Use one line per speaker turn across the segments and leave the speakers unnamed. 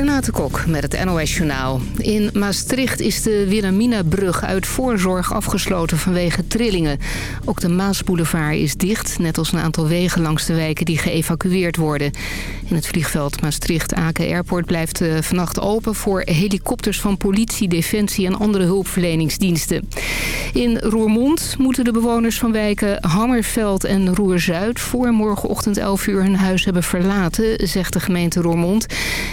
Renate Kok met het NOS Journaal. In Maastricht is de Wilhelmina-brug uit voorzorg afgesloten vanwege trillingen. Ook de Maasboulevard is dicht, net als een aantal wegen langs de wijken die geëvacueerd worden. In het vliegveld Maastricht-Aken Airport blijft vannacht open voor helikopters van politie, defensie en andere hulpverleningsdiensten. In Roermond moeten de bewoners van wijken Hammerveld en Roer-Zuid voor morgenochtend 11 uur hun huis hebben verlaten, zegt de gemeente Roermond.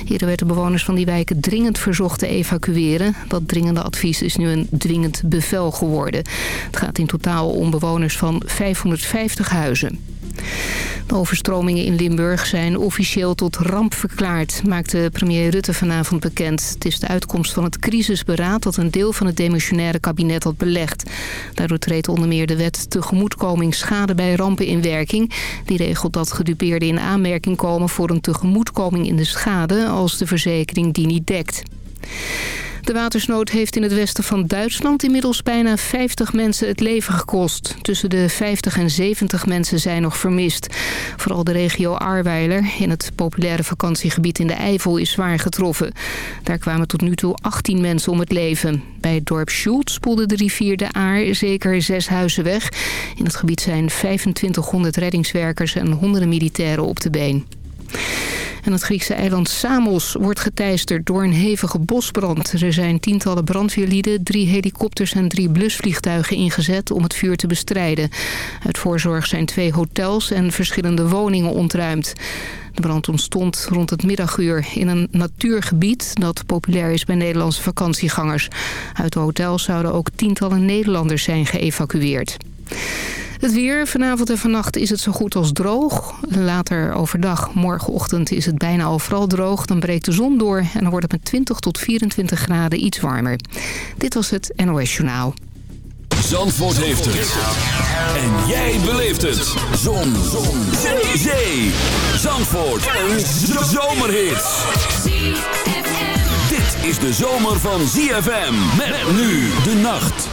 Eerder werd de bewoners van die wijken dringend verzocht te evacueren. Dat dringende advies is nu een dwingend bevel geworden. Het gaat in totaal om bewoners van 550 huizen. De overstromingen in Limburg zijn officieel tot ramp verklaard, maakte premier Rutte vanavond bekend. Het is de uitkomst van het crisisberaad dat een deel van het demissionaire kabinet had belegd. Daardoor treedt onder meer de wet tegemoetkoming schade bij rampen in werking. Die regelt dat gedupeerden in aanmerking komen voor een tegemoetkoming in de schade als de verzekering die niet dekt. De watersnood heeft in het westen van Duitsland inmiddels bijna 50 mensen het leven gekost. Tussen de 50 en 70 mensen zijn nog vermist. Vooral de regio Arweiler in het populaire vakantiegebied in de Eifel is zwaar getroffen. Daar kwamen tot nu toe 18 mensen om het leven. Bij het dorp Schult spoelde de rivier de Aar zeker zes huizen weg. In het gebied zijn 2500 reddingswerkers en honderden militairen op de been. En het Griekse eiland Samos wordt geteisterd door een hevige bosbrand. Er zijn tientallen brandweerlieden, drie helikopters en drie blusvliegtuigen ingezet om het vuur te bestrijden. Uit voorzorg zijn twee hotels en verschillende woningen ontruimd. De brand ontstond rond het middaguur in een natuurgebied dat populair is bij Nederlandse vakantiegangers. Uit de hotels zouden ook tientallen Nederlanders zijn geëvacueerd. Het weer, vanavond en vannacht is het zo goed als droog. Later overdag, morgenochtend is het bijna overal droog. Dan breekt de zon door en dan wordt het met 20 tot 24 graden iets warmer. Dit was het NOS Journaal.
Zandvoort heeft het. En jij beleeft het. Zon. zon. Zee. Zee. Zandvoort. Een zomerhit. Dit is de zomer van ZFM. Met nu de nacht.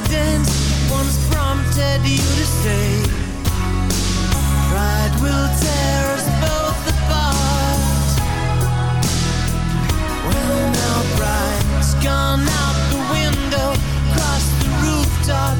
confidence once prompted
you to stay. Pride will tear us both apart Well now pride's gone out the window Across the rooftop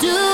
Do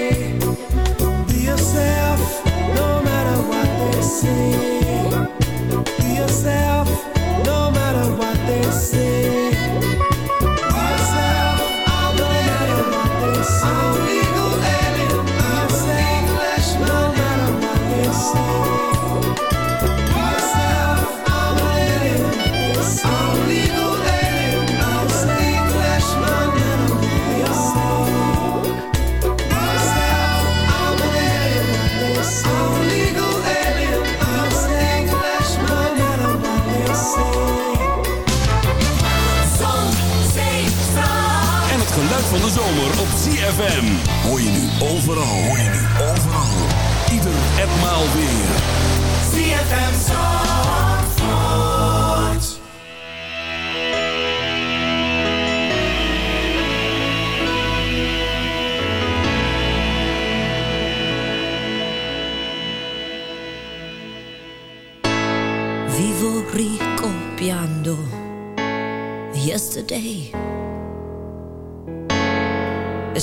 ZFM. Hoor je nu overal. Hoor je nu overal. Ieder etmaal weer.
ZFM Zandvoort.
Vivo ricopiando yesterday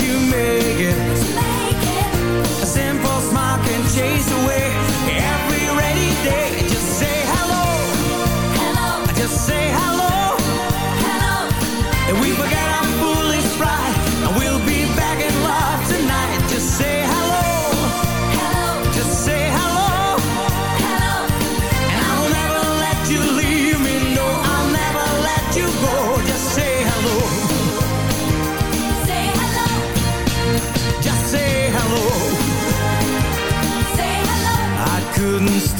you make it.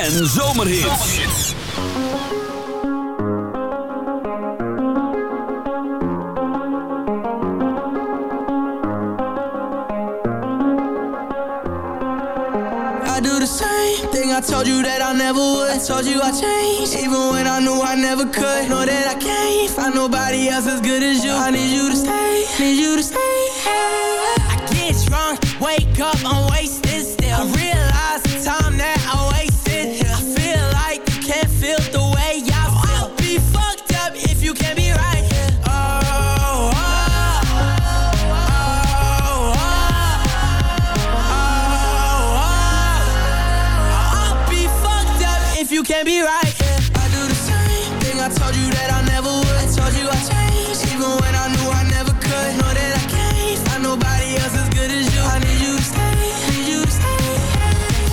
en zomerhits.
can't be right, yeah. I do the same thing. I told you that I never would. I told you I changed. Even when I knew I never could. Know that I can't find nobody else as good as you. I need you to stay, need you to stay.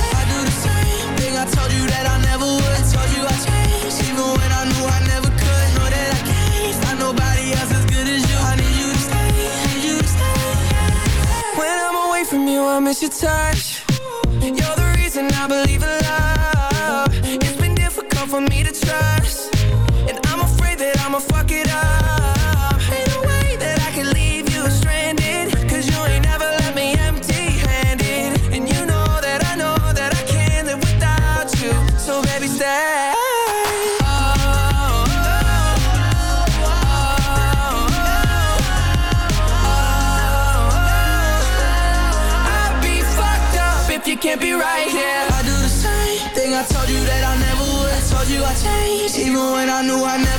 I do the same thing. I told you that I never would. I told you I changed. Even when I knew I never could. Know that I can't find nobody else as good as you. I need you to stay, need you to stay. When I'm away from you I miss your touch. You're the reason I believe in love. I knew I never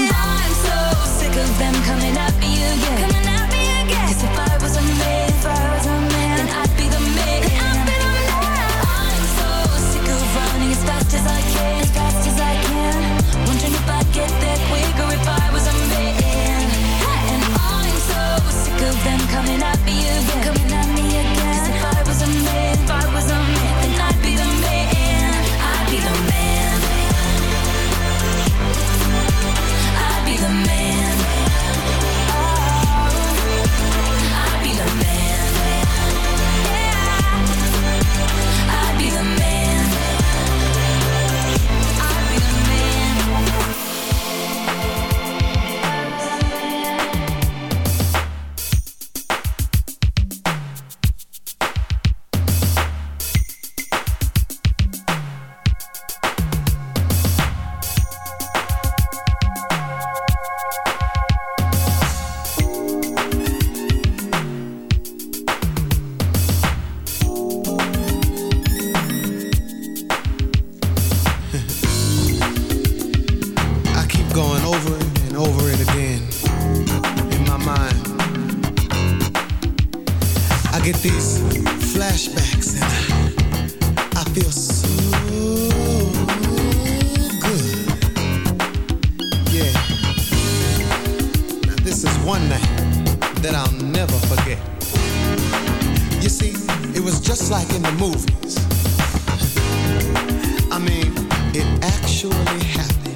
surely happy,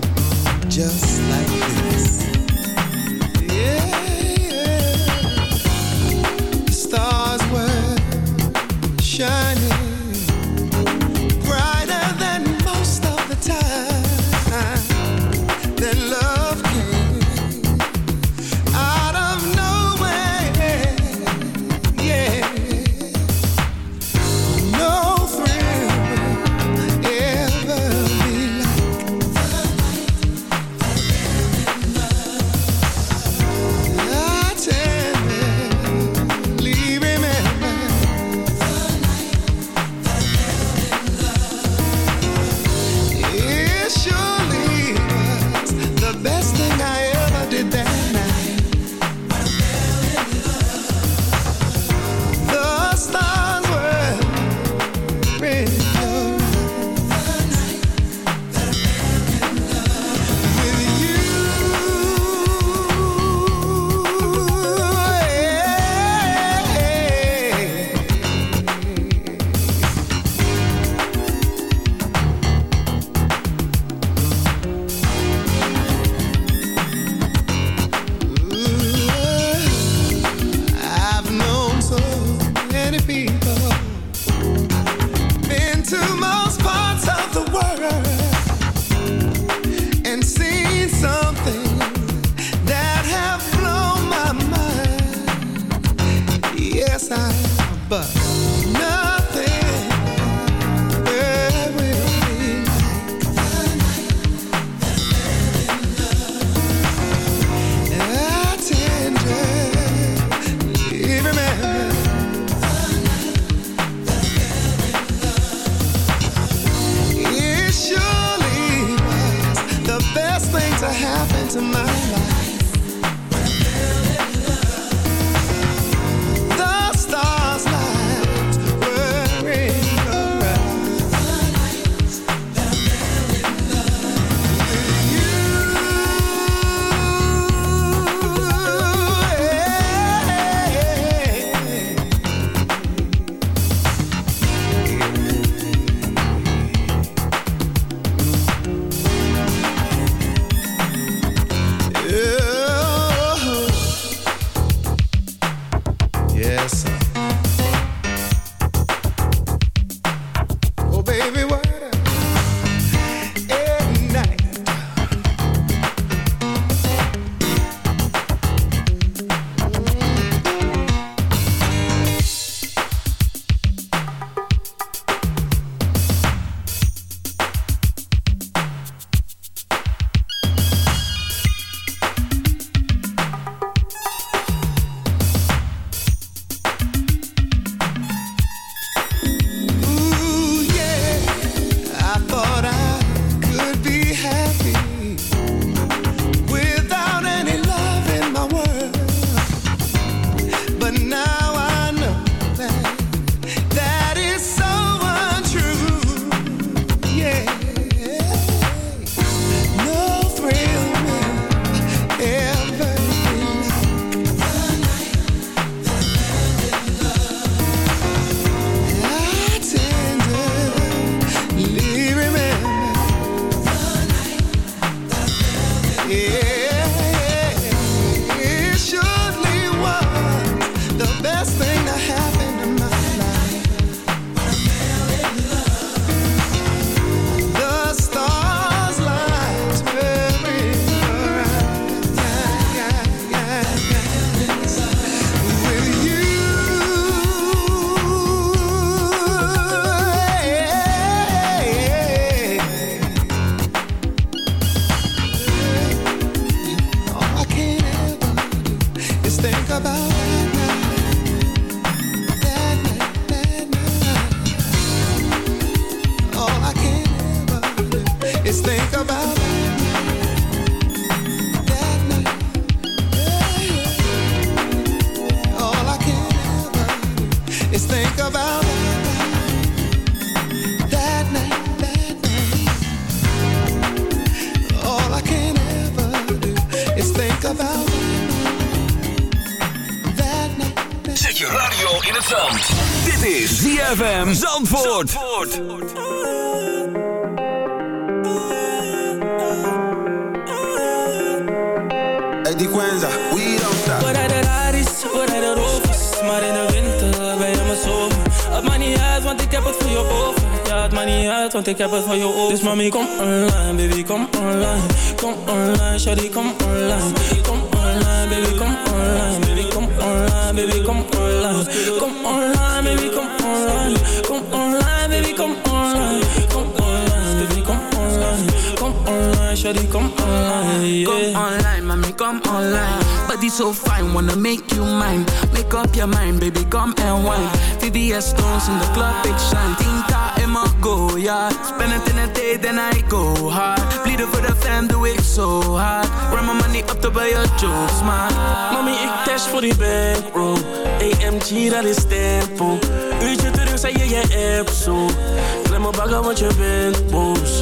just like. Want ik heb het voor je over. Ja, het maakt niet uit, want ik heb het voor je over. Dus mami, kom online, baby, kom online. Kom online, shawty, kom online. Kom online, baby, kom online. Baby, kom online, baby, kom online. Kom online, shawty, kom online, yeah
Come online, mommy, come online. Body so fine, wanna make you mine. Make up your mind, baby, come and wine. VVS stones in the club, big shine. Tinta in my go, yeah. Spend it in a day, then I go hard. Bleeden voor de fam, doe ik zo hard. Run my money up to buy your jokes, man.
Mami, ik dash voor die bankroll AMG, dat is tempo Uurtje terug, zei je je app zo Klem me bagger, want je bent boos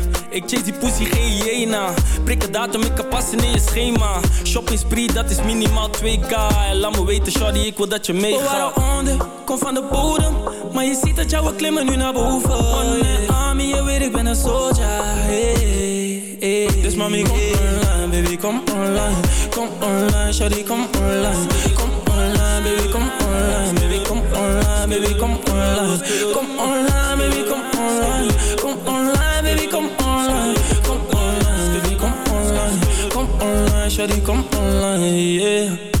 Ik chase die pussy, geen hyena. Prik een datum, ik kan passen in je schema. Shopping spree, dat is minimaal 2k. En laat me weten, shawty, ik wil dat je meegaat. We onder, kom van de bodem. Maar je ziet dat jouw klimmen nu naar boven. One army, je weet ik ben een soldier. Hey, hey. Dus mami, kom online, baby, kom online. Kom online, shawty, kom online. Kom online, baby, kom online. Baby, kom online, baby, kom online. Kom online, baby, kom online. Kom online, baby, kom online. Kom online, baby, kom online. Kom online, shawty, kom online, yeah.